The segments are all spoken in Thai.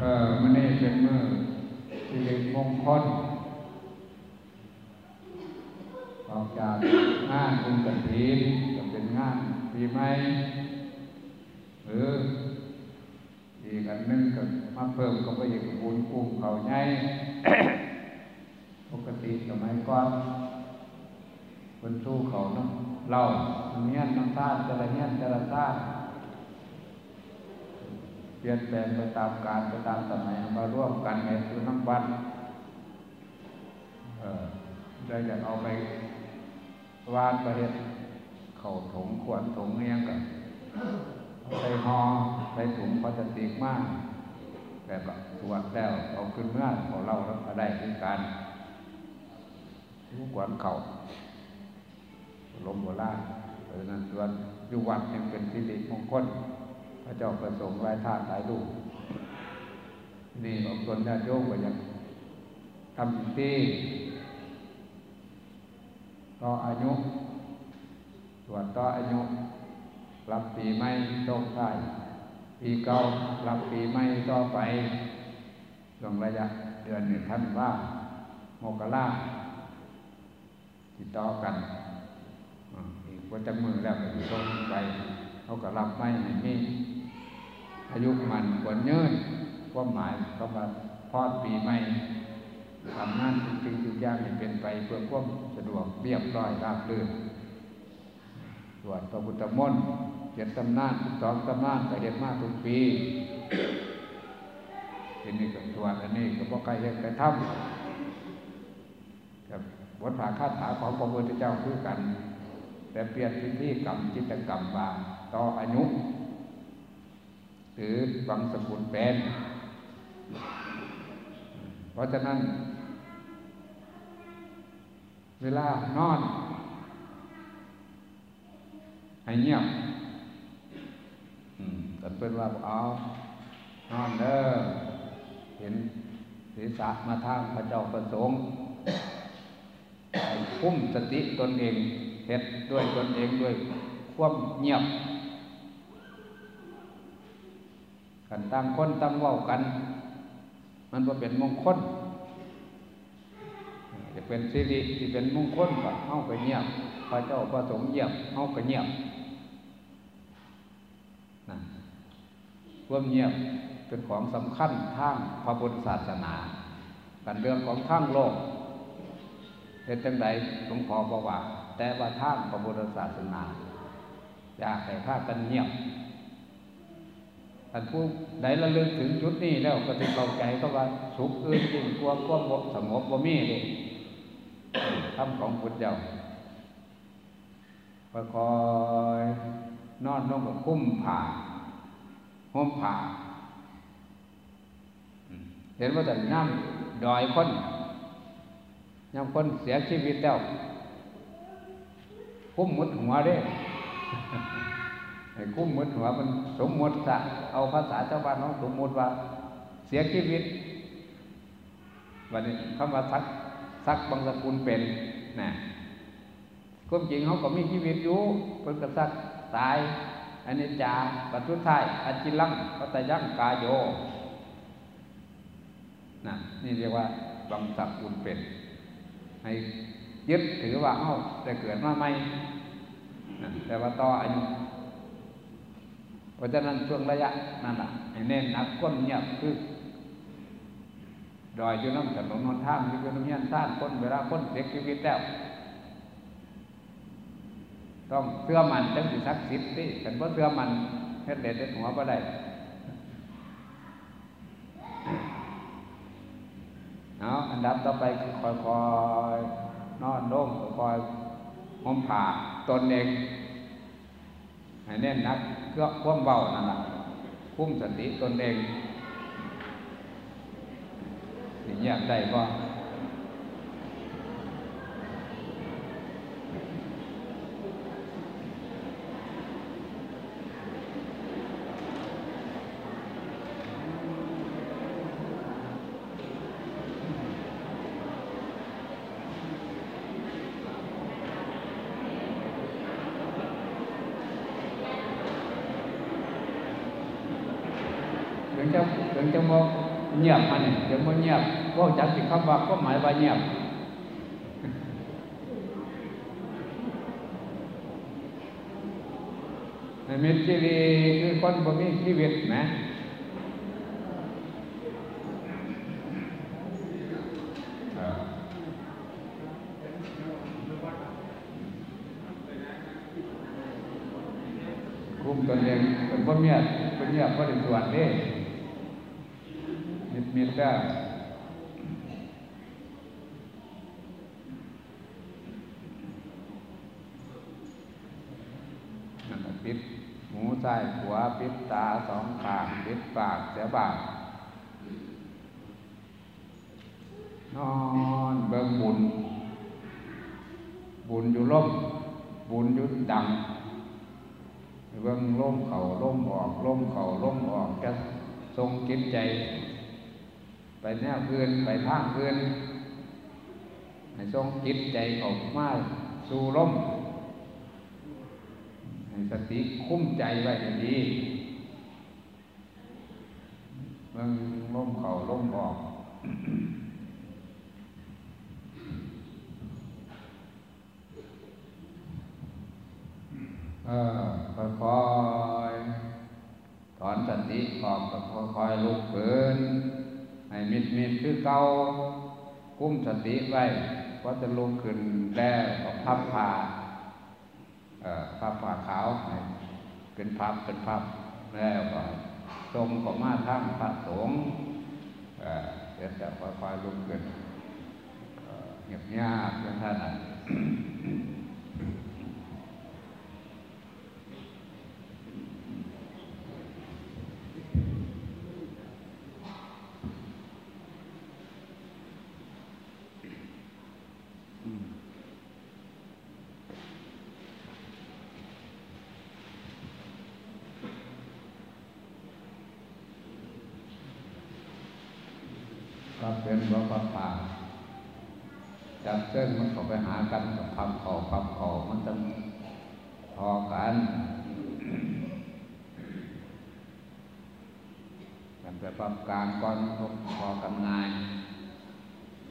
เออมันนี่เป็นมือสิริมงคลออกจากงานบุญกฐินจะเป็นงานปีใหม่หรืออีกอันนึงก็มาเพิ่มก็ไปอีกบุญกุ้งเขาใหญ่ปกติสมัยก่อนคนสู้เขาเนาะเราเงี้ยน้ำตาลจะละเงี้ยนจะละตาล เปลี่ยนแปลงไปตามการไปตามสมัยมาร่วมกันในคือน้ำวันเออได้อยากเอาไปวานประเฮ็ดเข่าถงขวนถงเงี้ยงกับใส่หอใส่ถุงพลาสติกมากแต่ก็ตรวจแล้วเอาขึ้นเมื่อเขาเล่าแล้วก็ได้ถึงการทุกวันเข่าลมโบราณเพราะฉะนั้นส่วนอยู่วัดยังเป็นสิริมงคล พระเจ้าประสงค์ไว้ท่านหลายลูกนี่บางคนญาติโยมก็ยังทำที่ต่ออายุส่วนต่ออายุรับปีใหม่โชคได้ปีเก่ารับปีใหม่ต่อไปช่วงระยะเดือนหนึ่งท่านว่าโมกราติดต่อกันอีกว่าจะมือแล้วก็ต้องไปเขาก็รับไม่ให้มี อายุมันควรยืนความหมายก็มาพอดปีใหม่ทำงานจริงๆทุกอย่างให้เป็นไปเพื่อความสะดวกเรียบร้อยราบรื่นตรวจพระพุทธมนต์เจ็ดตำนานสองตำนานก็เห็นมากทุกปีทีนี้ก็ตรวจอันนี้ก็บอกใครเห็นใครทำกับบทผาคาถาของพระพุทธเจ้าคือกัน แต่เปลี่ยนพิธีกรรมจิตกรรมบาต่ออายุ หรือบังสกุลเป็นเพราะฉะนั้น เวลานอน ให้เงียบกันเป็นว่าเอานอนเด้อเห็นศีรษะมาทางพระเจ้าประสงค์ให้คุ้มสติตนเองเฮ็ดด้วยตนเองด้วย ความเงียบ กันตั้งคนตั้งเว้ากัน มันว่าเป็นมงคลจะเป็นสิริที่เป็นมงคลก็เฮาไปเงียบพระเจ้าประสงค์เงียบเฮาก็เงียบนะควมเงียบเป็นของสำคัญทางพระพุทธศาสนากันเรื่องของทางโลกเป็นจังใดหลวงพ่อบอกว่า แต่ว่าทางพระพุทธศาสนา อยากให้พากันเงียบ ท่านผู้ใดระลึกถึงจุดนี้แล้วก็จะเข้าใจก็ว่าสุขอื่นยิ่งกว่าความสงบบ่มีเลยทำของพุทธเจ้าประคอยนอนลงกับคุ้มผ่าห่มผ่าเห็นว่าแต่น้ำดอยคนน้ำคนเสียชีวิตแล้วคุ้มมุดหัวเด้ ไอ้คุ้มมุดหัวมันสมมติซะเอาภาษาชาวบ้านน้องสมมติว่า เสียชีวิตวันนี้คำว่าซักซักบางสกุลเป็นนะความจริงเขาก็มีชีวิตอยู่เพิ่นก็ซักตายอันนี้จาปัจจุท้ายอจิลังปัตยังกายโยนะนี่เรียกว่าบางสกุลเป็นให้ยึดถือว่าเอ้าได้เกิดมาใหม่นะแต่ว่าต่ออายุ เพราะฉะนั้นช่วงระยะนั่นแหละเน้นนักก้นเงียบคือดอยอยู่น้ำถนนหนท่างอยู่น้ำเงี้ยนซ่านคนเวลาคนเสียชีวิตแล้วต้องเชื่อมันจังสิศักสิทธิ์ที่กันว่าเชื่อมันเฮ็ดเด็ดเด็ดหัวก็ได้เอาอันดับต่อไปคือคอยคอยนอนโล่งคอยห่มผ้าตนเอง ให้แน่นนักเพื่อความเบานั่นแหละคุ้มสติตนเองนี่เงียบได้ก็ถึงจะ ถึงจะโมเงียบมันเนี่ยถึงโมเงียบ ว่าจักสิคำว่าก็หมายว่าเงียบมิตรชีวิตคือคนบ่มีชีวิตนะคุ้มตัวเองเป็นบ่เมียเป็นเมียบ่ได้ตรวจเด้มิดมิดก็นั่นน่ะ ปิดหูซ้ายขวาปิดตาสองข้างปิดปากเสียบากนอนเบิ่งบุญ บุญอยู่ล่มบุญอยู่ดังเบิ่งล่มเข่าล่มออกล่มเข่าล่มออกจะทรงจิตใจ ไปแนวเพื่อนไปทางเพื่อนให้ทรงจิตใจออกมาสู่ล่ม สติคุ้มใจไว้ให้ดีเบิ่งล่มเข่าล่มออกเออค่อยๆถอนสติออกกับค่อยๆลุกขึ้นให้มิดมิดคือเก่ากุ้มสติไว้ก็จะลุกขึ้นแล้วก็พับผ้า เอ่อพับผ้าขาวเป็นพับเป็นพับแล้วก็ทรงก็มาทั้งพระสงฆ์เดี๋ยวจะค่อยๆลุกขึ้นเงียบเงียบๆท่านนะ ก็เป็นว่าก็ป่าจับเส้นมันเข้าไปหากันกับพับเข่าพับเข่ามันจะพอกันกันไปปรับกลางก้อนก็พอกันง่าย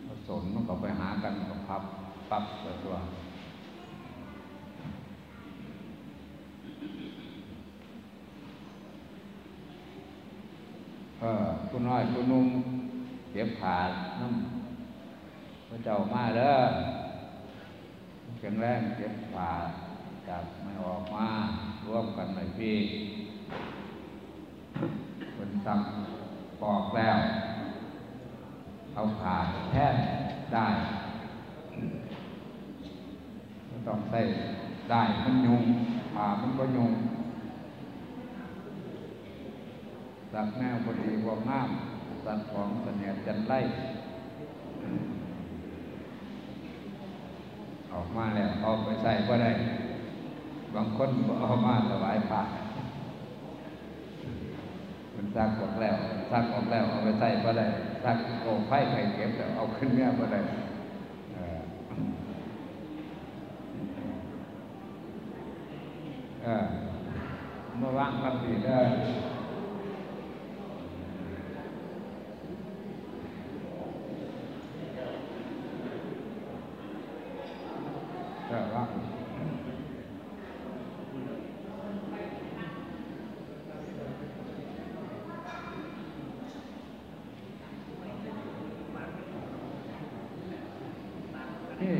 ผสมมันเข้าไปหากันกับพับปรับตัวตัว เออคุณน้อยคุณนุ่มเก็บขาดน้ำพระเจ้ามาเด้อแข็งแรงเก็บขาดจับไม่ออกมาร่วมกันหน่อยพี่คนทำปอกแล้วเอาขาดแทนได้ต้องใส่ได้มันยุงผ่ามันก็ยุง สักแนวพอดีพวกงามสัตว์ของเสนียจันไล่ออกมาแล้วเอาไปใส่ก็ได้ บางคนบ่เอามาถวายพระมันซักออกแล้วซักออกแล้วเอาไปใส่ก็ได้ซักโอ้ไผ่ไข่เก็บแล้วเอาขึ้นเนื้อก็ได้เออมื่อว่างครับดีได้อ เออว่างนี่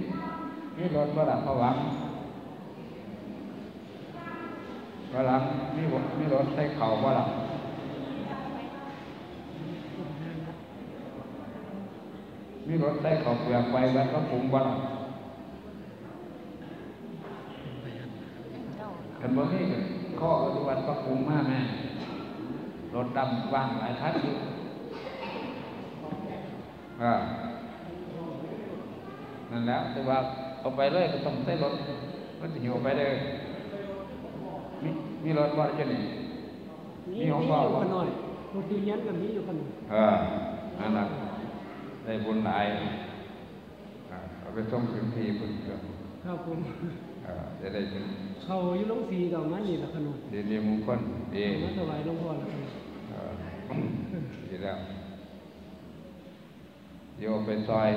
นี่ รถว่าละพวังว่าหลังนี่รถนี่รถใช้เข่าว่าละนี่รถใช้เข่าเปลือกไปแล้วก็ปรุงว่าละกันบ่มีข้อปฏิวัติปรับปรุงมากแม่รถดำว่างหลายคันอยู่อ่านั่นแล้วแต่ว่า เอาไปเลยก็ต้องใช้รถมันจะหิวไปเลยมีมีรถว่าจะนี่มีมีของมีพ่ออยู่บ่ขน่อยรถที่เลี้ยงกันมีอยู่ขน่อยเออนั่นแหละได้บุญหลายอ่าเอาไปส่งถึงที่พุ่นเกือบครับผมเออจะได้เป็นเขาอยู่หลวงสีกับมันนี่ละขน่อยดีดีมงคลดีเอามาถวายหลวงพ่อละขน่อยเออแล้วโยไปซอย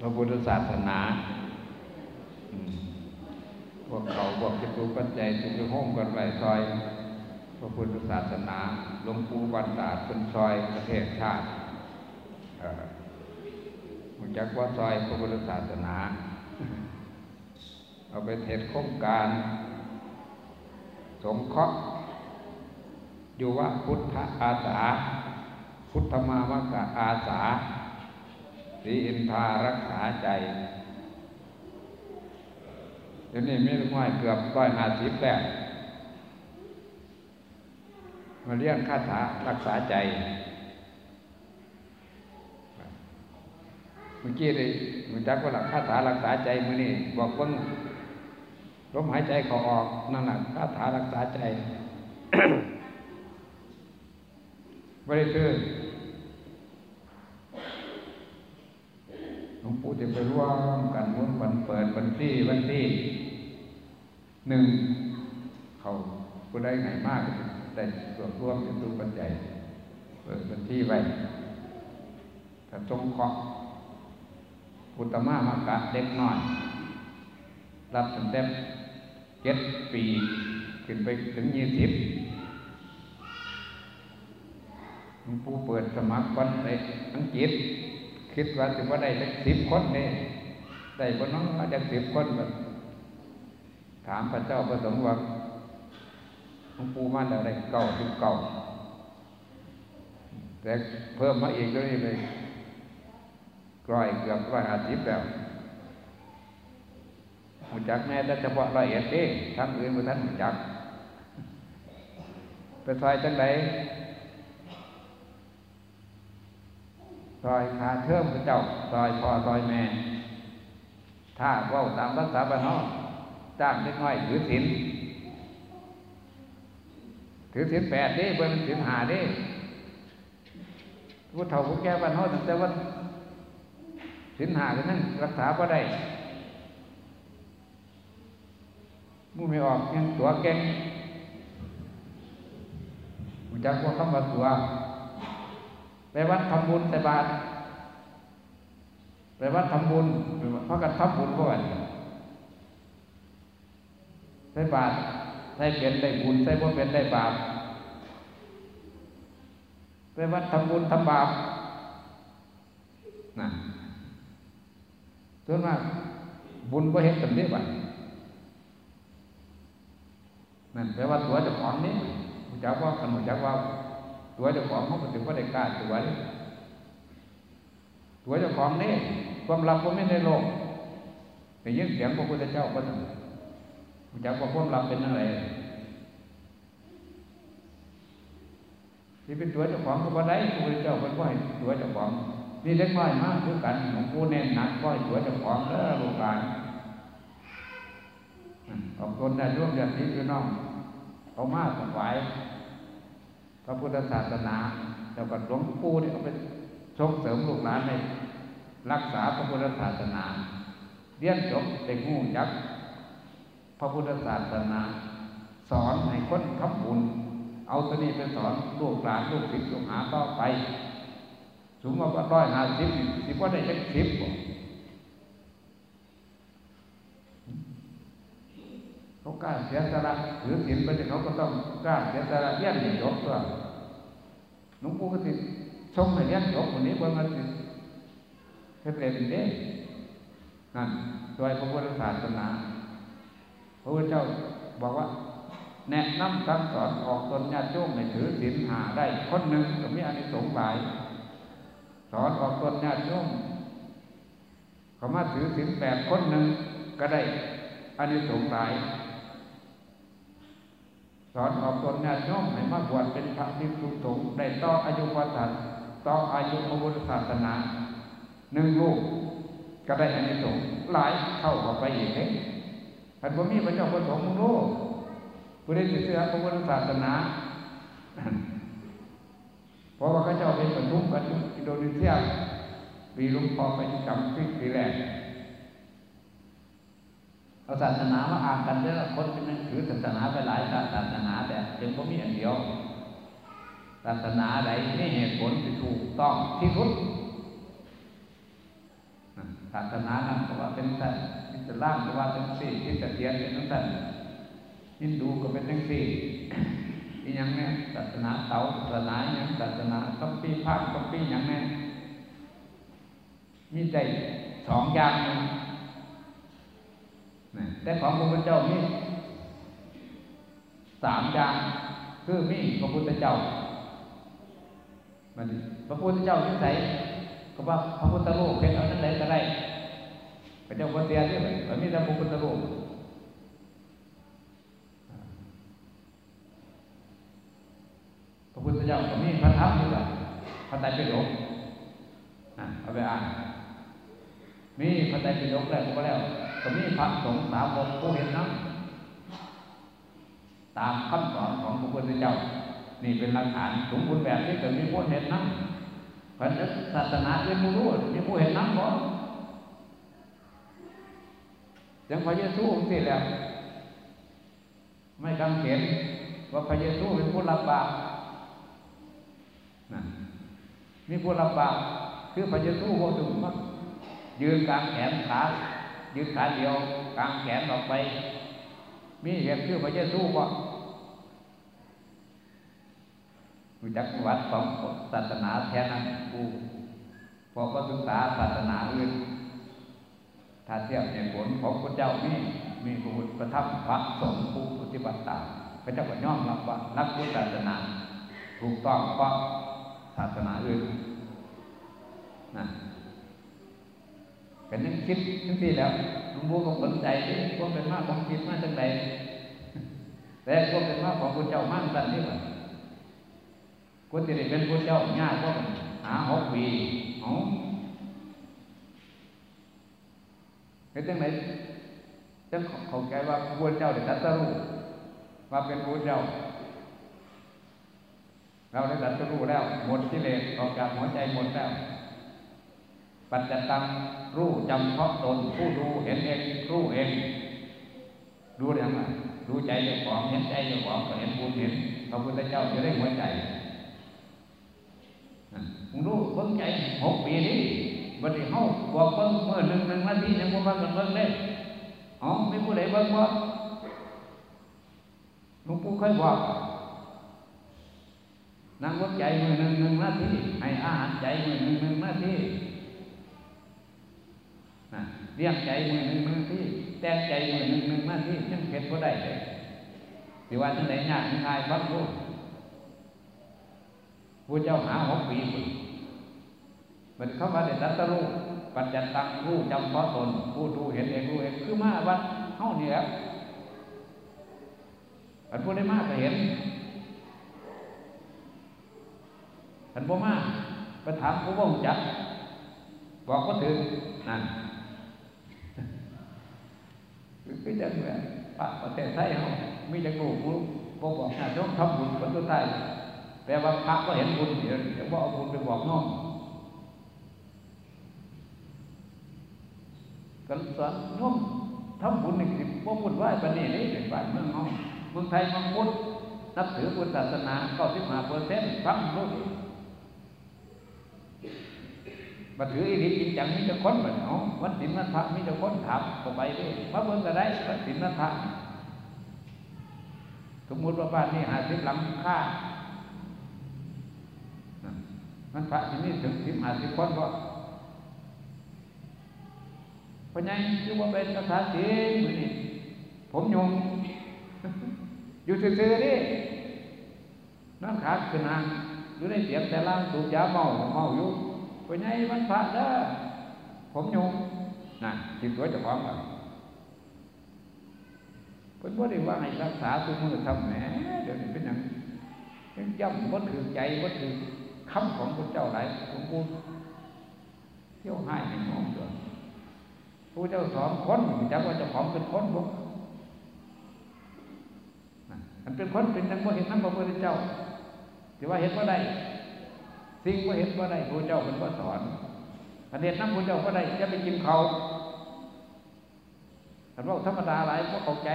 พระพุทธศาสนาพวกเขาพวกจะดูปัจจัยจะไปห้องกันไหลซอย พระพุทธศาสนาหลวงปู่วันตาเป็นซอยประเทศชาติมันจักว่าซอยพระพุทธศาสนา เอาไปเทศโครงการ สงเคราะห์อยู่ว่าพุทธอาสา พุทธมามกะอาสา สีอินทารักษาใจเดี๋ยวนี้มีลูกน้อยเกือบร้อยห้าสิบแล้วมาเรียนคาถารักษาใจ เมื่อกี้เลยมันจักว่าหลักคาถารักษาใจมือนี่บอกว่าลมหายใจเขาออกนั่นแหละคาถารักษาใจไม่ได้ซื้อหลว งปู่จะไปร่วมกันมุนวันเปิดวันที่วันที่หนึ่งเขาก็ได้ไงมากแต่ส่วนร่วมจะดูปัจจัยเปิดวันที่ไว้ถ้าจงเคาะพุทธมามากะเด็กน้อย รับตั้งแต่เจ็ดปีขึ้นไปถึงยี่สิบผู้เปิดสมัครคนในอังกฤษ คิดว่าถึงว่าได้สักสิบคนนี่ได้คนน้องมาจากสิบคนแบบถามพระเจ้าประสงค์ว่าหลวงปู่มาแล้วได้เก้าสิบเก้าแต่เพิ่มมาอีกด้วยเลยกร้อยเกือบร้อยห้าสิบแล้วหูจักแม่แต่เฉพาะร้อยเอ็ดเองทั้งอื่นมาท่านหูจัก ไปซอยจังได ซอยขาเทิมพระเจ้าซอยพ่อซอยแม่ ถ้าว่าตามภาษาบ้านนอกจ้างเล็กน้อยถือศีลถือศีลแปดเด้เบิ้ลศีลหาเด้ผู้เฒ่าผู้แก่บ้านนอกแต่ว่าศีลหาก็นั่นรักษาก็ได้มู่ไม่ออกยังตัวเก่งมูจักว่าคำว่าตัว ไปวัดทำบุญใส่บาตรไปวัดทำบุญพราะกันทำบุญก่อนใส่บาตรใส่เป็นได้บุญใส่บ่เป็นได้บาปไปวัดทำบุญทำบาปนะส่วนมากบุญก็เห็นสำเร็จบัดนั่นแปลว่าตัวเจ้าของนี้จักว่าขนมจักว่า ตัวเจ้าของเขาถึงว่าได้กล้าตัวเลยตัวเจ้าของนี่ความลับก็ไม่ในโลกแต่ยิ่งเสียงพระพุทธเจ้าก็ถึงจักความลับเป็นอะไรที่เป็นตัวเจ้าของก็บ่ได้พระพุทธเจ้าเป็นว่าตัวเจ้าของนี่เล็กน้อยมากคือกันหลวงปู่เน้นหนักก็ตัวเจ้าของแล้วลูกหลานขอบคุณนะร่วมอย่างนี้คือน้องเขามาสวาย ระพุทธศาสนาแล้วก็หลวงปู่เนี่ยเขาเป็นส่งเสริมลูกหลานในรักษาพระพุทธศาสนาเรียนจบได้งูยักษ์พระพุทธศาสนา สอนให้คนทำบุญ เอาตัวนี้ไปสอนลูกหลานลูกศิษย์ลูกหาต่อไป สมมติว่าร้อยห้าสิบสิบว่าได้จักสิบ เขากล้าเสียสละหรือศีลไปแต่เขาก็ต้องกล้าเสียสละเลี้ยนให้จบตัวหลวงปู่ก็ติชมให้เลี้ยนจบคนนี้เพิ่งมาติเฮ็ดเองเด้นั่นโดยพระพุทธศาสนาพระพุทธเจ้าบอกว่า แนะนำสั่งสอนออกตนญาติโยมให้ถือศีลหาได้คนหนึ่งก็มีอานิสงส์หลาย สอนออกตนญาติโยมเขามาถือศีลแปดคนหนึ่งก็ได้อานิสงส์หลาย สอนออกตนญาติโยมให้มาบวชเป็นพระภิกษุสงฆ์ได้ต่ออายุวัฏต่ออายุพระพุทธศาสนาหนึ่งลูกก็ได้อานิสงส์หลายเข้าเข้าไปอีกเองท่านบ่มีพระเจ้าประสงค์มึงรู้ผู้ได้ศึกษาพระพุทธศาสนาเพราะว่าเขาเจ้าเป็นประทุมกันอินโดนีเซียปีลุงพอไปจำปีปีแรก เอาศาสนามาอ่านกันเด้อคนเป็นถือศาสนาไปหลายศาสนาแต่ยังบ่มีอันเดียว ศาสนาใดมีเหตุผลที่ถูกต้องที่สุดศาสนานั้นก็ว่าเป็นสัตว์อิสลามก็ว่าเป็นสี่ที่จะเทียนเป็นทั้งสัตว์ฮินดูก็เป็นทั้งสี่อีอย่างนี้ศาสนาเตาศาสนาอย่างศาสนาคัมภีร์ภาคคัมภีร์อย่างนี้มีใจสองอย่างนึง แต่ของพระพุทธเจ้ามีสามอย่างคือมีพระพุทธเจ้ามันพระพุทธเจ้าที่ใส่ก็ว่าพระพุทธรูปเป็นเอาทั้งไหนก็ได้พระเจ้าพระเตียนี่มันมีแต่พระพุทธรูปพระพุทธเจ้าก็มีพระธรรมด้วยพระไตรปิฎกเอาไปอ่านมีพระไตรปิฎกแล้วก็แล้ว ก็มีพระสงฆ์สาวกผู้เห็นนั้นตามคำสอนของพระพุทธเจ้า นี่เป็นหลักฐานสมบูรณ์แบบที่เกิดมีผู้เห็นนั้นเพราะศาสนาเป็นผู้รู้มีผู้เห็นนั้นบ่ยังพระเยซูองค์ที่แล้ว ไม่กังเขนว่าพระเยซูเป็นผู้รับบาปนะมีผู้รับบาปคือพระเยซูโหถึงมายืนกลางแขนขา ยืนขาเดียวกางแขนออกไป มีเหตุคือพระเยซูว่มีจักวัดของศาสนาแท้นั้นกูพอก็ศึกษาศาสนาอื่นถ้าเทียบเหตุผลของพระเจ้ามีมีพระพุทธประทับพระสงฆ์ผู้ปฏิบัติตามพระเจ้าก็ย่อมรับว่านักพุทธศาสนาถูกต้องเพราะศาสนาอื่นนะ เป็นนักคิดทั้งที่แล้วหลวงปู่ก็สนใจที่พวกเป็นมากของคิดมากจังใดแต่พวกเป็นมากของพระเจ้ามากสั้นนี่ว่ากูจะได้เป็นพระเจ้าญาติพวกหาหกปีเอาเป็นจังไหนจังเข้าใจว่าพระเจ้าได้ตัสรู้ว่าเป็นพระเจ้า เราได้ตัสรู้แล้วหมดกิเลสออกจากหัวใจหมดแล้ว ปัจจตังรู้จำเพาะตนผู้ดูเห็นเองรู้เองดูได้ไหมดูใจเจ้าของเห็นใจเจ้าของก็เห็นบุญเห็นพระพุทธเจ้าจะได้หัวใจมึงรู้เบิ่งใจหกปีนี้บัดนี้เฮาบอกเบิ่งเมื่อหนึ่งหนึ่งนาทียังบ่ว่ากันเบิ่งเลยอ๋อไม่ผู้ใดเบิ่งบ่หลวงปู่เคยบอกนั่งวัดใจมือหนึ่งหนึ่งนาทีให้อาหารใจมือหนึ่งหนึ่งนาที เรียกใจมือหนึ่งหนึ่งนาทีแต่งใจมือหนึ่งหนึ่งนาทียังเพ็ดบ่ได้เลยสิว่าจังไดยากง่ายฟังรู้ผู้เจ้าหาหกปีมันเข้ามาในตัตรู้ปัจจัตตังรู้จำเพาะตนผู้ดูเห็นเองรู้เองคือมาวัดเฮานี่แหละอันผู้ได้มากก็เห็นอันบ่มาไปถามผู้บ่งจักบอกก็ถึงนั่น คือจังแบบประเทศไทยเขามีจังหลูกผู้บ่บอกนะต้องทำบุญคนตัวไทยแปลว่าพระก็เห็นบุญเดี๋ยวจะบอกเอาบุญไปบอกน้องกันสอนน้องทำบุญในสิบว่าบุญไหว้ปณีนี้เป็นบ้านเมืองน้องเมืองไทยมืองพุทธนับถือพุทธศาสนาเก้าสิบห้าเปอร์เซ็นต์ฟังรู้ มาถืออีหลีจริงจังมีแต่คนแบบเอาวันศิลนัทธะมีแต่คนถามก็ไปดิมาเบิ่งก็ได้วันศิลนัทธะสมมุติว่าบ้านนี้หาสิบหลังค่ามันพระที่นี่ถึงสิบหาสิบคนก็เพราะงั้นคือว่าเป็นภาษาสียงนี่ผมยงอยู่ซื่อๆนี่นั่งขาขึ้นนางอยู่ในเสียงแต่ล่างสูบยาเมาเมาอยู่ เพราะงั้นมันพระเด้อผมโยงน่ะจิตตัวจะพร้อมกันเพิ่นบ่ได้ว่าให้รักษาตัวมือทำแหมเดี๋ยวนี้เป็นอย่างยังย่ำบ่ถือใจบ่ถือคำของพระเจ้าหลายหลวงปู่เที่ยวให้ให้องเถอะผู้เจ้าสอนคนจักว่าจะของเป็นคนบ่มันเป็นคนเป็นนักบ่เห็นน้ำพระพุทธเจ้าที่ว่าเห็นว่าได้ สิ่งว่าเห็นว่าได้พระเจ้าเป็นว่าสอนประเด็นน้ำพระเจ้าว่าได้จะไปกินเขาแต่ว่าธรรมดาหลายพวกเข้าใจ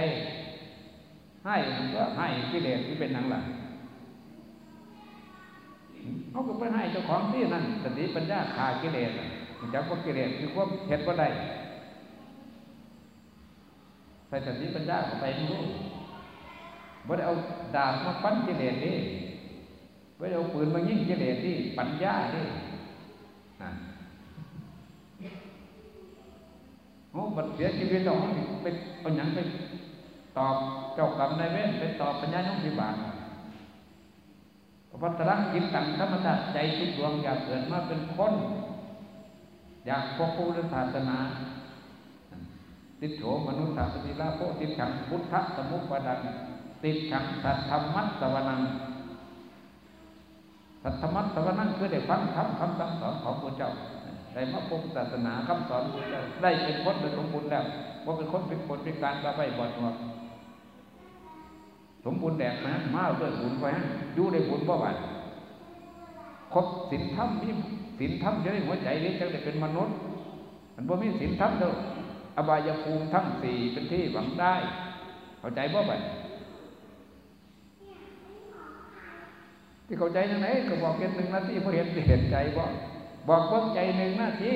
ให้ก็ให้กิเลสที่เป็นนังหลังเขาก็ไปให้เจ้าของที่นั่นสติปัญญาขากิเลสมันจักว่ากิเลสคือความเห็นว่าได้ใส่สติปัญญาเข้าไปรู้บ่ได้เอาดาบมาฟันกิเลสนี่บ่ ได้เอาปืนมายิงกิเลสนี่ปัญญานี่นะโอ้บัดเสียชีวิตเราไปเอาหยังไปตอบเจ้ากรรมนายเวรไปตอบปัญญาโยมพิบาลพัฒนาจิตตังธรรมชาติใจทุกดวงอยากเกิดมาเป็นคน อยากพบผู้ศาสนาติดโฉมนุษย์สาสติลาโพติดขังพุทธสมุปปดังติดขังสัทธรรมัตสวนัง สัทธรรมัตสวนั่งคือได้ฟังคำคำสั่งสอนของพระเจ้าได้มาพบศาสนาคำสอนพระเจ้าได้เป็นคนโดยสมบูรณ์แล้วว่าเป็นคนเป็นคนเป็นการกระไปบอดหัวสมบูรณ์แดกนะมาด้วยบุญไปฮะอยู่ในบุญบ่หวาครบสินธรรมมีสินธรรมจะได้หัวใจนี้จะได้เป็นมนุษย์ มันบ่มีสินธรรมเด้ออบายภูมิทั้งสี่เป็นที่หวังได้ เข้าใจบ่บัด ที่เข้าใจยังไงก็บอกเห็นหนึ่งนาทีพอเห็นเห็นใจบ่บอกเบิ่งใจหนึ่งนาที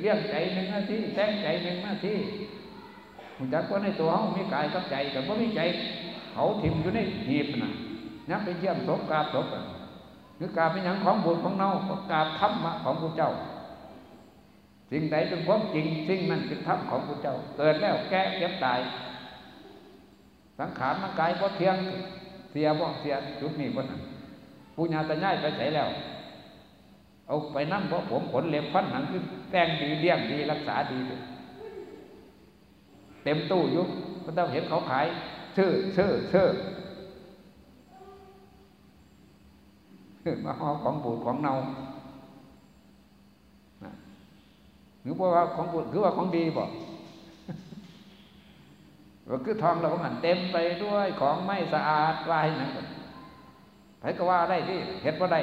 เลี้ยงใจหนึ่งนาทีแต่งใจหนึ่งนาทีมันจักว่าในตัวเขามีกายกับใจแต่ว่ามีใจเขาถิ่มอยู่ในหีบน่ะนับไปเยี่ยมศพกราบศพหรือกราบเป็นอย่างของบุญของเน่าก็กราบธรรมะของพระเจ้า สิ่งใดเป็นความจริงสิ่งนั้นเป็นธรรมของพระเจ้า เกิดแล้วแก่เก็บตาย สังขารมันกายพอเที่ยงเสียบ่เสียจุดนี้คนนั้ นปุญาตะย่ายไปใส่แล้ว เอาไปนั่งเพราะผมขนเล็บฟันหนังคือแต่งดีเลี้ยงดีรักษาดี เต็มตู้อยู่ก็ต้องเห็นเขาขายชื่อชื่อชื่อมาหอของบูดของเนาหรือว่าของบูดคือว่าของดีบอกก็คือทองเราหันเต็มไปด้วยของไม่สะอาดวาให้นั่น ไผก็ว่าได้ที่เห็นว่าได้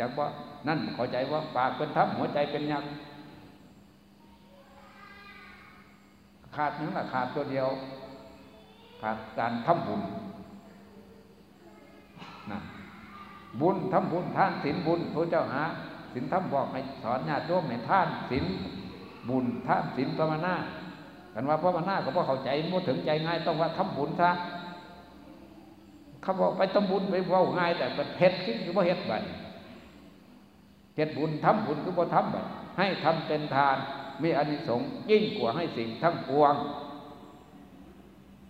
จากว่านั่นเข้าใจว่าปากเป็นทับหัวใจเป็นยักษ์ขาดนั่นแหละขาดตัวเดียว ขาดการทำบุญนะบุญทำบุญท่านศีลบุญพระเจ้าหาศีลทำบอกให้สอนญาติโยมให้ท่านศีลบุญท่านศีลภาวนากันว่าภาวนาก็เพราะเข้าใจมั่ถึงใจง่ายต้องว่าทำบุญซะ เขาบอกไปทำบุญไปว่าง่าย แต่เฮ็ดคิดคือว่าเฮ็ดบัดเฮ็ดบุญทำบุญคือว่าทำบัดให้ทำเป็นทานมีอานิสงส์ยิ่งกว่าให้สิ่งทั้งปวง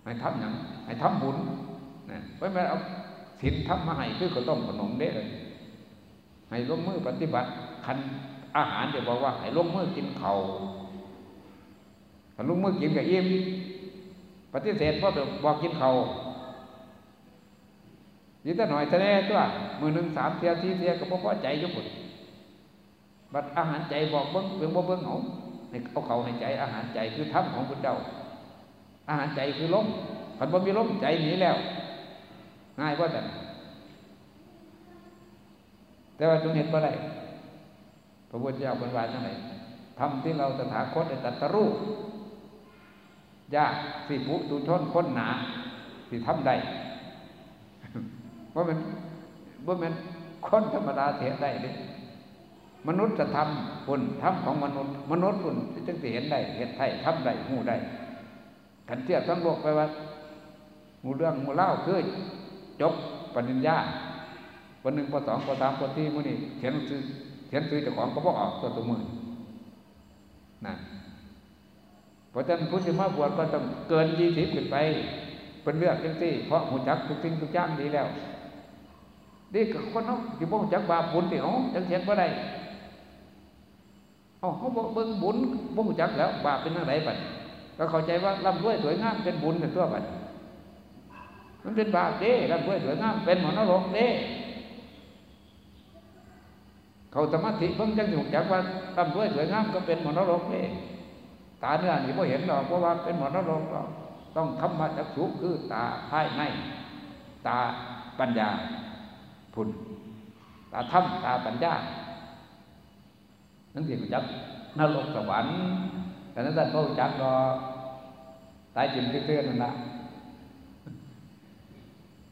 ให้ทำอย่างให้ทำบุญนะเพราะแม่เอาศีลทำมาให้คือก็ต้องขนมเด้เลยให้ลงมือปฏิบัติคันอาหารเดี๋ยวบอกว่า ให้ลงมือกินเขาถ้าลงมือกินกับอิ่มปฏิเสธเพราะบอกกินเขายิ่ งแต่หน่อยแต่แน่ตัวมือหนึ่งสามเทียทีเทียก็พอใจยุบบัดอาหารใจบอกเบิ้งเบิ้งบ่เบิ้งเอาให้เอาเขาในใจอาหารใจคือธรรมของพุทธเจ้าอาหารใจคือลมขันบ่มีลมใจหนีแล้ว ง่ายว่าแต่แต่ว่าจงเห็นว่าไรพระพุทธเจ้าเป็นวาจังไหนทำที่เราตถาคตได้ตัตรู้ยากสิบุตุชนคนหนาสิทำได้ ว่ามันว่ามันคนธรรมดาเสียได้เลยมนุษย์จะทำคุณทำของมนุษย์ มนุษย์คุณจึงจะเห็นได้เห็นไทยทำได้หูได้ขันเทียบทั้งโลกไปว่าหูเรื่องหูเล่าคือจบปริญญาวันหนึ่งปสองปสามปสี่มือนี้เขียนซื้อเขียนซื้อเจ้าของก็บอกออกตัวตัวมือนะเพราะฉะนั้นผู้ที่มาบวชก็ต้องเกินยี่สิบขึ้นไป เป็นเรื่องจังซี่เพราะหูจักทุกสิ่งทุกอย่างดีแล้ว นี่กับคนเขาที่บ่จักบาปบุญที่เขาจังเขียนว่าได้เอาเขาบอกเบิ่งบุญบ่หูจักแล้ว บาปเป็นอะไรบัดก็เข้าใจว่าร่ำรวยสวยงามเป็นบุญเป็นตัวบัดมันเป็นบาปเด้ร่ำรวยสวยงามเป็นหมอนรกเด้เขาสมาธิเพิ่งจังหูจักว่าร่ำรวยสวยงามก็เป็นหมอนรกเด้ตาเนื้อนี่พอเห็นหรอกเพราะว่าเป็นหมอนรกก็ต้องคำมาจักสุคือตาภายในตาปัญญา พุนตาถ้ำตาปัญญานั่นสิจักนรกสวรรค์แต่นั้นท่านก็จักรอตายจิ้มเตื้อนั่นละ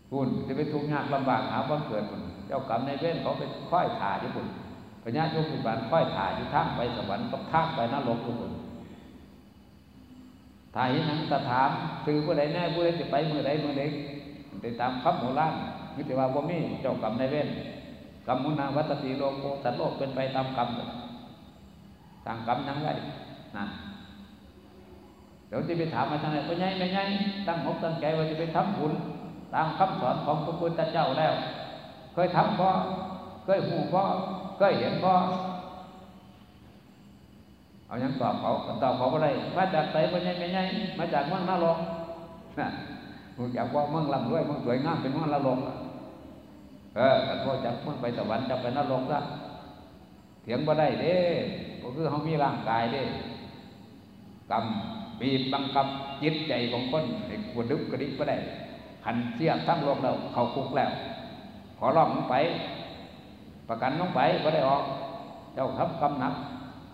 ผคุณจะไปทุกข์ยากลำบากหาควาเกิดคุณเจ้ากรรมในเว้นเขาเป็นค่อยถ่ายที่คุณปัญญาโยมปิบานค่อยถ่ายที่ทางไปสวรรค์กับทางไปนรกทุกคนถ่ายนั้นตะถามคือผู้ใดแน่ผู้ใดจะไปมือใดมือใดไปตามคำโบราณ มิตรว่าบ่มีเจ้ากรรมในเว้นกรรมมุนาวัตติโลกโกสัตว์โลกเป็นไปตามกรรมตามกรรมยังไงนั่นเดี๋ยวจะไปถามมาทางไหนก็ไงไม่ไงตั้งอกตั้งใจว่าจะไปทำบุญตามคำสอนของพระพุทธเจ้าแล้ว เคยทำพ่อเคยหูพ่อเคยเห็นพ่อเอายังตอบเขาตอบเขาอะไรมาจากไหนไม่ไงไม่ไงมาจากเมืองนรกนะมึงอยากว่าเมืองลำรวยเมืองสวยงามเป็นเมืองนรก เออแต่พ่อจากเมืองไปสวรรค์จะไปนรกซะเถียงบ่ได้เด้ก็คือเขามีร่างกายเด้กรรมบีบบังคับจิตใจของคนให้กระดึกกระดิกบ่ได้ขันเสียทั้งโลกแล้วเขาคุกแล้ว ขอร้องลงไป ประกันลงไปก็ได้ออก เจ้าทับกำหนัก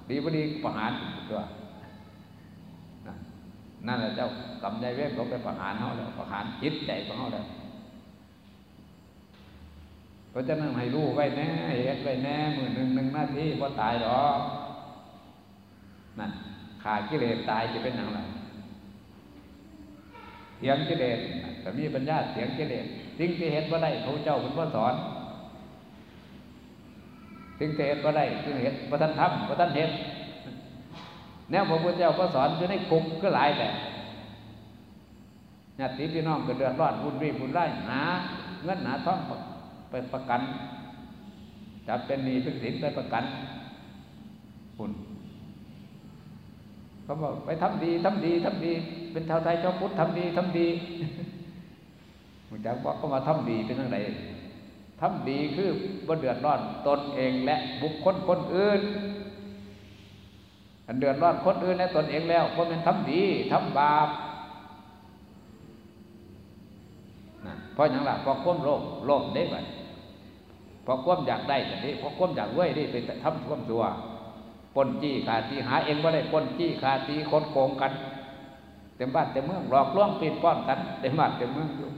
ดีพอดีประหารตัวนั่นแหละเจ้ากำใจเวทเขาไปประหารเขาแล้วประหารจิตใจของเขาแล้ว เพราะฉะนั้นให้รู้ไว้แน่เห็นไว้แน่มือหนึ่งหนึ่งหน้าที่พอตายหรอกนั่นขาดกิเลสตายจะเป็นอย่างไรเสียงกิเลสแต่มีปัญญาเสียงกิเลสสิ่งที่เห็นว่าได้เขาเจ้าเป็นพ่อสอนสิ่งที่เห็นว่าได้สิ่งเห็นพระท่านทำพระท่านเห็นแนวพระพุทธเจ้าก็สอนอยู่ในคุกก็หลายแต่ญาติพี่น้องก็เดือดร้อนบุญรีบุญไร่หาเงินหาทอง ไปประกัน จับเป็นหนี้เป็นสินไปประกันคุณเขาบอกไปทำดีทำดีทำดี เป็นชาวไทยชาวพุทธทำดีทำดีมันจะบอกก็มาทำดีเป็นยังไงทำดีคือบ่เดือดร้อนตนเองและบุคคลคนอื่นอันเดือดร้อนคนอื่นและตนเองแล้วคนเป็นทำดีทำบาปนะเพราะอย่างไรเพราะความโลภโลภได้ไหม เพราะความอยากได้แต่นี้เพราะความอยากรวยได้ไปทำความชั่วปนจี้ขาตีหาเองว่าได้ปนจี้ขาตีคนโกงกัน เต็มบ้านเต็มเมืองหลอกลวงปีนป้อนกันเต็มบ้านเต็มเมืองอยู่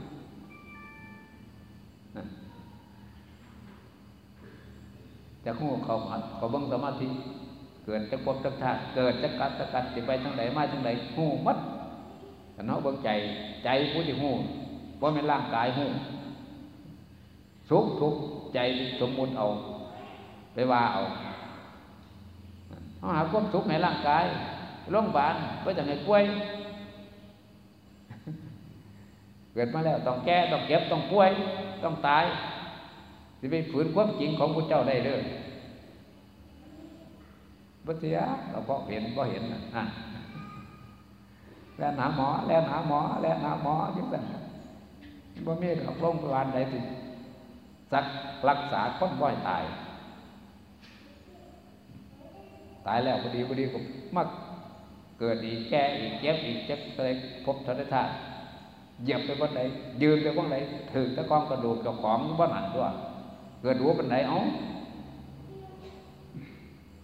จะคู่เขาเขาบังสมาธิเกิดจะพบจะชาติเกิดจะกัดจะกัดจะไปทางไหนมาทางไหนหูมัดแต่เนาะเบิ่งใจใจผู้ที่หูว่าเป็นร่างกายหู สุขทุกใจสมมุติเอา ไปว่าเอาเขาหาความสุขในร่างกายโรงพยาบาลเพื่อจะให้ป่วย เกิดมาแล้วต้องแก้ต้องเก็บต้องป่วย ต้องตายจะไปฝืนความจริงของพระเจ้าได้เลยบัเสียเราพอเห็นก็เห็นนะแล้วหาหมอแล้วหาหมอแล้วหาหมอยิ่สั่นบ่มีหรอกโรงพยาบาลใดที่ สักรักษาคนบ่อยตาย ตายแล้วพอดีพอดีก็มักเกิดอีกแก่อีกเจ็บอีกเจ็บอะไรพบทัศธาตุเหยียบไปบนไหนยืนไปบนไหนถือตะกองกระดูกเจ้าของบ้านหันตัว เกิดหัวเป็นไหนเอ้า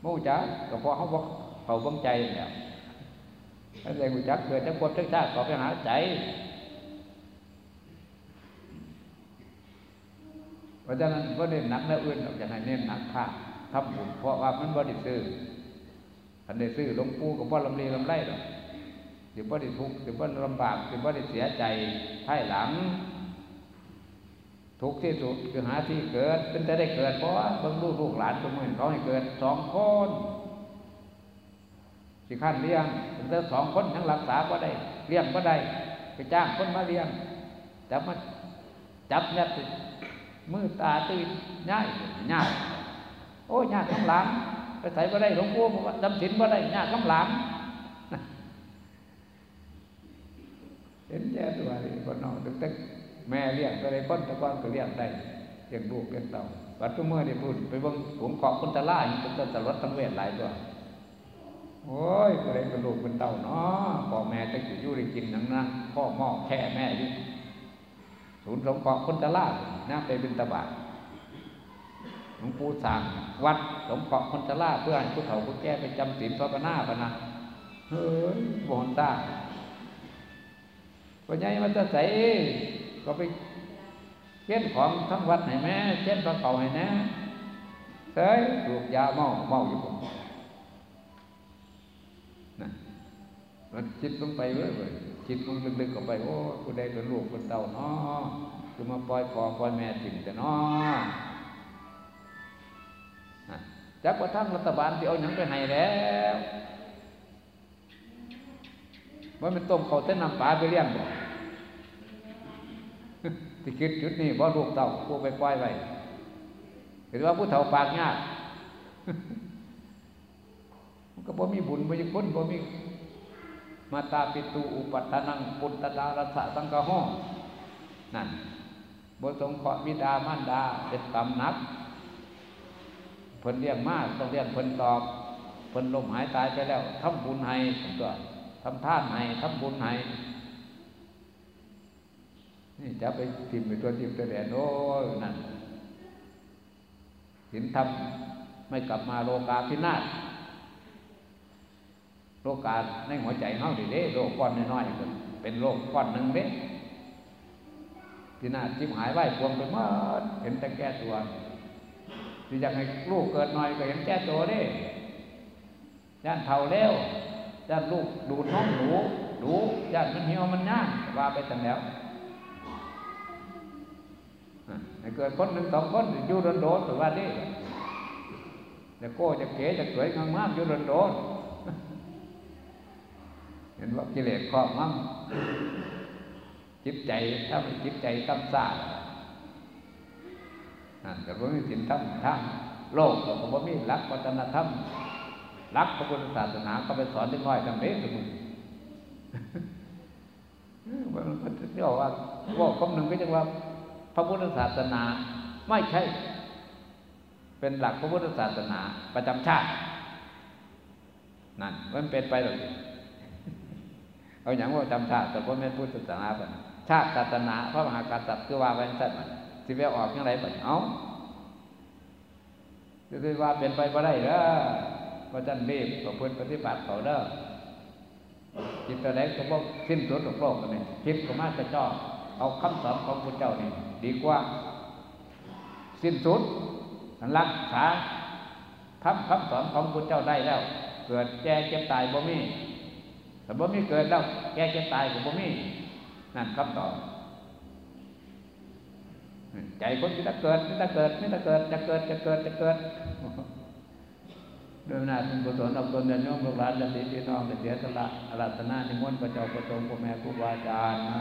มู่จักก็พอเขาบอกเขาบังใจเนี่ยถ้าใจมู่จักเกิดจะควบชักชาติก็ไปหาใจ เพราะฉะนั้นก็เน้นหนักแล้วอื่นออกจากไหนเน้นหนักค่าทำบุญเพราะว่ามันบริสุทธิ์อันได้ซื้อลงปูกับพ่อลำเลียลำไรหรอกเดี๋ยวบ่ได้ทุกข์เดี๋ยวบ่ได้ลำบากเดี๋ยวบ่ได้เสียใจภายหลัง ทุกที่สุดคือหาที่เกิดเป็นแต่ได้เกิดเพราะเบิ่งลูกลูกหลานตัวมือเขาให้เกิดสองคนสิขั้นเลี้ยงเป็นแต่สองคนทั้งรักษาก็ได้เลี้ยงก็ได้ไปจ้างคนมาเลี้ยงแต่มาจับยัด มือตาตื่นง่ายง่ายโอ้ยากทั้งหลังไปใส่ก็ได้หลวงปู่บอกว่าจำศีลก็ได้ยากทั้งหลังเห็นแย่ตัวเลยคนนอกตึกแม่เลี้ยงก็ได้คนตะก้อนก็เลี้ยงได้เลี้ยงลูกเลี้ยงเต่าวัดทุกเมื่อได้พูดไปบังผมเกาะคนตะล่าอยู่ต้นตะรถตั้งเวทหลายตัวโอ้ยก็ได้กระดูกเป็นเต่าเนาะพ่อแม่จะอยู่ได้กินนังนั่งพ่อหม้อแค่แม่อยู่ ศูนย์สงเคราะห์คนตะล่าน่าไปเป็นตบาดหลวงปู่สั่งวัดสงเคราะห์คนตะล่าเพื่อให้ผู้เฒ่าผู้แก่ไปจำศีลพระปนาปนะเฮ้ยบนตาปัญญามันจะใส่ก็ไปเช่นของทั้งวัดให้แม่เช่นพระเก่าให้แน่เสยถูกยาเมาเมาอยู่ผมนะมันจิตลงไปเว้ย เว้ยจิตมันลึกๆเข้าไป โอ้กูได้เป็นลูกเป็นเต่าเนาะคือมาปล่อยพ่อปล่อยแม่ถิ่มแต่เนาะจักว่าทั้งรัฐบาลที่เอาหยังไปให้แล้วว่ามันต้มเขาเต้นนำปลาไปเลี้ยงบ่ที่คิดจุดนี้เพราะลูกเต่าผู้ไปปล่อยไว้เห็นว่าผู้เฒ่าปากยากมันก็บ่มีบุญบ่มีคุณบ่มี มาตาปิตุอุปัฏฐานังปุตตดารัสสะสังกะห้อนั่นบ่สงเคราะห์บิดามารดาเป็นตำนักเพิ่นเลี้ยงมาต้องเลี้ยงเพิ่นตอบเพิ่นลมหายตายไปแล้วทำบุญให้ตัวทำท่านให้ทำบุญให้นี่จะไปทิมไปตัวทิมตัวแดนโอ้ยนั่นหินทำไม่กลับมาโลกาพินาศ โลการในหัวใจเฮาดิเด้โลกก้อนน้อยๆเป็นโลกก้อนหนึ่งเด้พินาจิ้มหายไหวพวงไปหมดเห็นแต่แก้ตัวที่อยากให้ลูกเกิดน้อยก็เห็นแก้ตัวเด้ย่านเท่าเร็วย่านลูกดูดน้องหนูดูย่านมันเหี่ยวมันย่างว่าไปแต่แล้วให้เกิดคนหนึ่งสองคนอยู่โดนโดนหรือว่านี่จะโก้จะเก๋จะสวยงามอยู่โดนโดน เห็นว่ากิเลสครอบมั่งจิตใจถ้าเป็นจิตใจตั้มซาแต่ว่ามีสินธรรมทางโลกก็ว่ามีหลักวัฒนธรรมหลักพระพุทธศาสนาก็ไปสอนเล็กน้อยทำเด็กสมุนมันเรียกว่าว่าคำหนึ่งก็จะว่า พระพุทธศาสนาไม่ใช่ เป็นหลักพระพุทธศาสนาประจำชาติ นั่นมันเป็นไปหรือ เอาอย่างว่าจำชาติแต่ว่าไม่พุทธศาสนาเป็นชาติศาสนาพระมหากษัตริย์คือว่าไว้สั้นมันสิเวออกยังไงบัดเอาคือว่าเป็นไปบ่ได้เด้อก็จันรีบก็เพื่อปฏิบัติเขาเด้อจิตอะไรก็บอกสิ้นสุดของโลกกันนี่คิดก็มาจะจ่อเอาคำสอนของพระเจ้านี่ดีกว่า สิ้นสุดรักษาทำคำสอนของพระเจ้าได้แล้ว เกิดแก่เจ็บตายบ่มี แต่บ่มีเกิดแล้ว แก่เจ็บตายก็บ่มีนั่นคำตอบใจคนที่จะเกิดที่จะเกิดที่จะเกิด จะเกิดจะเกิดจะเกิดโดยนาคุณกุศลอาตนเดินโยมลูกหลานจะสีพี่น้องเสียสละอารัตนานิมนต์พระเจ้าประสงค์พ่อแม่ครูบาอาจารย์นะ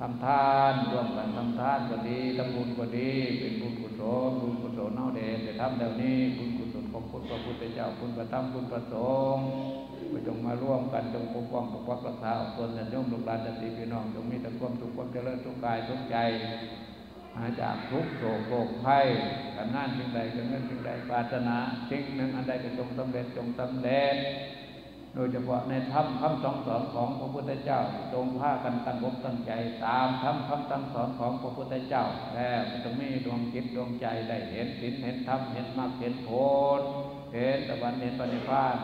ทำทานร่วมกันทำทานก็ดีทำบุญก็ดี เป็นบุญกุศลบุญกุศลเน่าเด่นจะทำเดี๋ยวนี้บุญกุศลของคุณพระพุทธเจ้าคุณพระธรรมคุณพระสงฆ์ ก็จงมาร่วมกันจงปกป้องปกปักรักษาอาตนเดินโยมลูกหลานจะสีพี่น้องจงมีแต่ความสุขความเจริญทุกกายทุกใจหาจากทุกโศกโศกภัยกันงานสิ่งใดกันเงินสิ่งใดปรารถนาสิ่งหนึ่งอันใดก็จงสำเร็จจงสำเร็จโดยเฉพาะในธรรมคำสอนสอนของพระพุทธเจ้าจงพากันตั้งอกตั้งใจ ตามธรรมคำตั้งสอนของพระพุทธเจ้าแล้วจะมีดวงจิตดวงใจได้เห็นศีลเห็นธรรมเห็นมรรคเห็นผลเห็นตะวันเห็นปณิพาน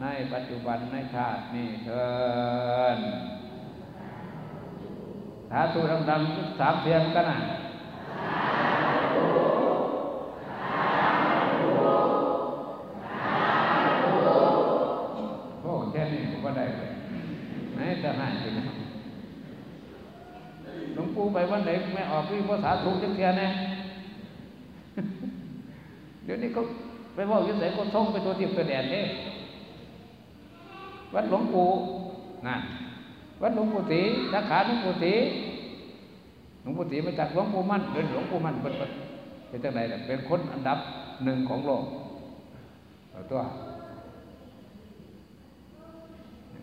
ในปัจจุบันในชาตินี้เถินสาธุดังๆสามเพียงกันนะโอ้แค่นี้ก็ได้เลยไหนจะหายไปไหนหลวงปู่ไปวันไหนไม่ออกวิ่งภาษาถูกจังเทียนนะเดี๋ยวนี้เขาไปบอกยิ่งใส่คนท่องไปตัวทิพย์ตัวแดนเนี่ย วัดหลวงปู่นั่นวัดหลวงปู่ศรีสาขาหลวงปู่ศรีหลวงปู่ศรีมาจากหลวงปู่มั่นเดินหลวงปู่มั่นเป็นเป็นจังไรล่ะเป็นคนอันดับหนึ่งของโลกเอาตัว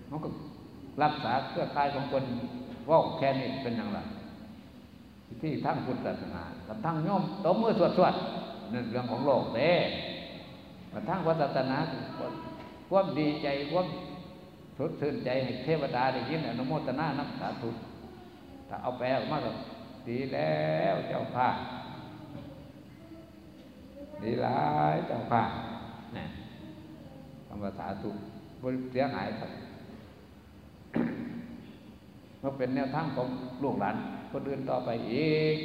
มันก็รักษาเครือข่ายของคนว่าแค่นี้เป็นอย่างไรที่ทั้งพุทธศาสนากับทั้งโยมตบมือสวดสวดนั่นเรื่องของโลกเด้กับทั้งพุทธศาสนาความดีใจความส ดชื่นใจให้เทวดาได้ยินอนุโมทนานักสาธุถ้าเอาแปลออกมาก็ดีแล้วเจ้าข้าดีหลายเจ้าข้าเนี่ยคำว่าสาธุบริเสียหายครับมันเป็นแนวทางของลูกหลานคนอื่นต่อไปอีก